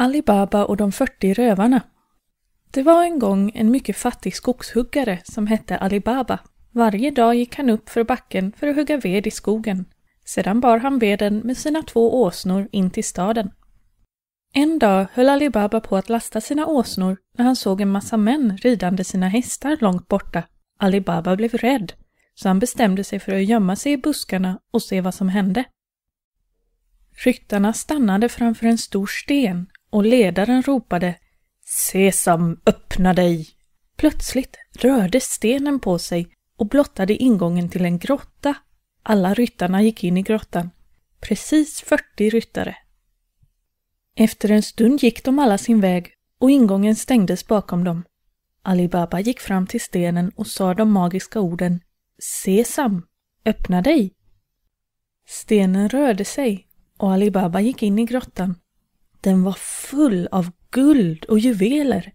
Ali Baba och de 40 rövarna. Det var en gång en mycket fattig skogshuggare som hette Ali Baba. Varje dag gick han upp för backen för att hugga ved i skogen. Sedan bar han veden med sina två åsnor in till staden. En dag höll Ali Baba på att lasta sina åsnor när han såg en massa män ridande sina hästar långt borta. Ali Baba blev rädd, så han bestämde sig för att gömma sig i buskarna och se vad som hände. Ryttarna stannade framför en stor sten och ledaren ropade Sesam, öppna dig! Plötsligt rörde stenen på sig och blottade ingången till en grotta. Alla ryttarna gick in i grottan. Precis 40 ryttare. Efter en stund gick de alla sin väg och ingången stängdes bakom dem. Ali Baba gick fram till stenen och sa de magiska orden Sesam, öppna dig! Stenen rörde sig och Ali Baba gick in i grottan. Den var full av guld och juveler.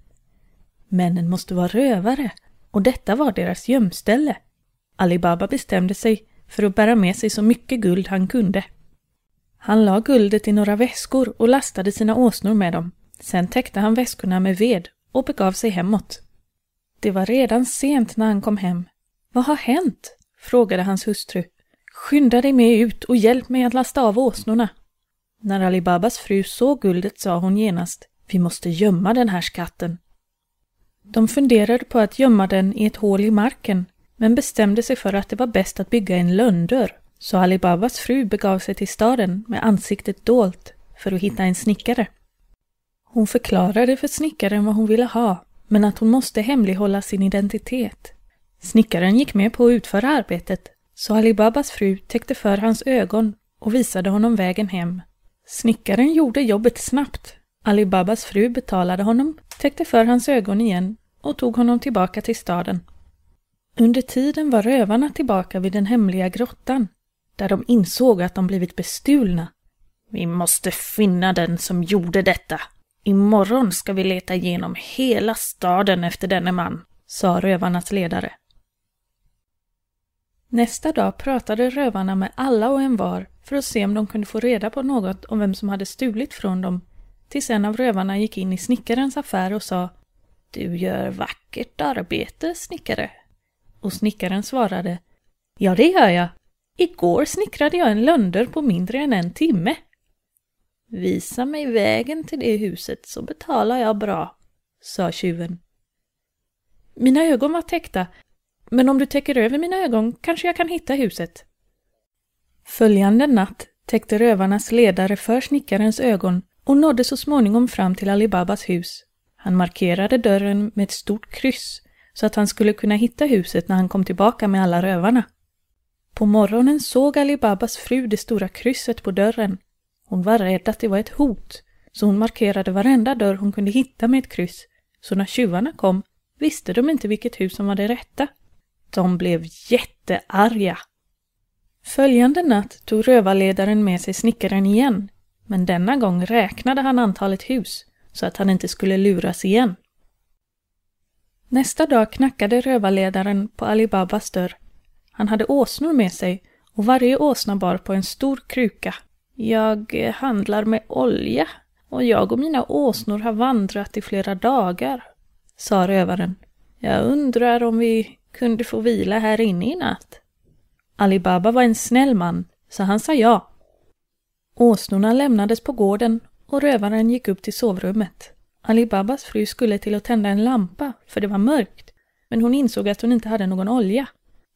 Männen måste vara rövare och detta var deras gömställe. Alibaba bestämde sig för att bära med sig så mycket guld han kunde. Han la guldet i några väskor och lastade sina åsnor med dem. Sen täckte han väskorna med ved och begav sig hemåt. Det var redan sent när han kom hem. Vad har hänt? frågade hans hustru. Skynda dig med ut och hjälp mig att lasta av åsnorna. När Ali Babas fru såg guldet sa hon genast Vi måste gömma den här skatten. De funderade på att gömma den i ett hål i marken men bestämde sig för att det var bäst att bygga en lönndörr. Så Ali Babas fru begav sig till staden med ansiktet dolt för att hitta en snickare. Hon förklarade för snickaren vad hon ville ha, men att hon måste hemlighålla sin identitet. Snickaren gick med på att utföra arbetet, så Ali Babas fru täckte för hans ögon och visade honom vägen hem. Snickaren gjorde jobbet snabbt. Ali Babas fru betalade honom, täckte för hans ögon igen och tog honom tillbaka till staden. Under tiden var rövarna tillbaka vid den hemliga grottan, där de insåg att de blivit bestulna. Vi måste finna den som gjorde detta. Imorgon ska vi leta igenom hela staden efter denne man, sa rövarnas ledare. Nästa dag pratade rövarna med alla och en var för att se om de kunde få reda på något om vem som hade stulit från dem, tills en av rövarna gick in i snickarens affär och sa Du gör vackert arbete, snickare. Och snickaren svarade Ja, det gör jag. Igår snickrade jag en lönder på mindre än en timme. Visa mig vägen till det huset så betalar jag bra, sa tjuven. Mina ögon var täckta, men om du täcker över mina ögon kanske jag kan hitta huset. Följande natt täckte rövarnas ledare för snickarens ögon och nådde så småningom fram till Ali Babas hus. Han markerade dörren med ett stort kryss så att han skulle kunna hitta huset när han kom tillbaka med alla rövarna. På morgonen såg Ali Babas fru det stora krysset på dörren. Hon var rädd att det var ett hot, så hon markerade varenda dörr hon kunde hitta med ett kryss, så när tjuvarna kom visste de inte vilket hus som var det rätta. De blev jättearga. Följande natt tog rövarledaren med sig snickaren igen, men denna gång räknade han antalet hus så att han inte skulle luras igen. Nästa dag knackade rövarledaren på Ali Babas dörr. Han hade åsnor med sig och varje åsna bar på en stor kruka. Jag eh, handlar med olja och jag och mina åsnor har vandrat i flera dagar, sa rövaren. Jag undrar om vi kunde få vila här inne i natt. Ali Baba var en snäll man, så han sa ja. Åsnorna lämnades på gården och rövaren gick upp till sovrummet. Ali Babas fru skulle till att tända en lampa, för det var mörkt, men hon insåg att hon inte hade någon olja.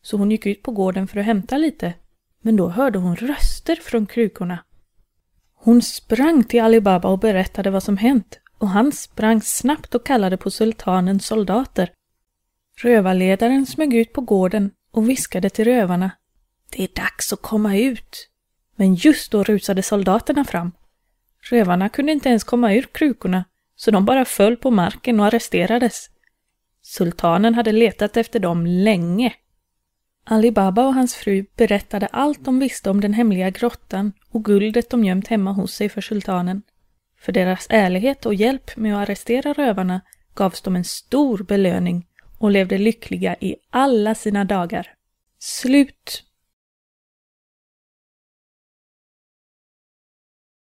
Så hon gick ut på gården för att hämta lite, men då hörde hon röster från krukorna. Hon sprang till Ali Baba och berättade vad som hänt och han sprang snabbt och kallade på sultanens soldater. Rövarledaren smög ut på gården och viskade till rövarna. Det är dags att komma ut. Men just då rusade soldaterna fram. Rövarna kunde inte ens komma ur krukorna, så de bara föll på marken och arresterades. Sultanen hade letat efter dem länge. Ali Baba och hans fru berättade allt de visste om den hemliga grottan och guldet de gömt hemma hos sig för sultanen. För deras ärlighet och hjälp med att arrestera rövarna gavs de en stor belöning och levde lyckliga i alla sina dagar. Slut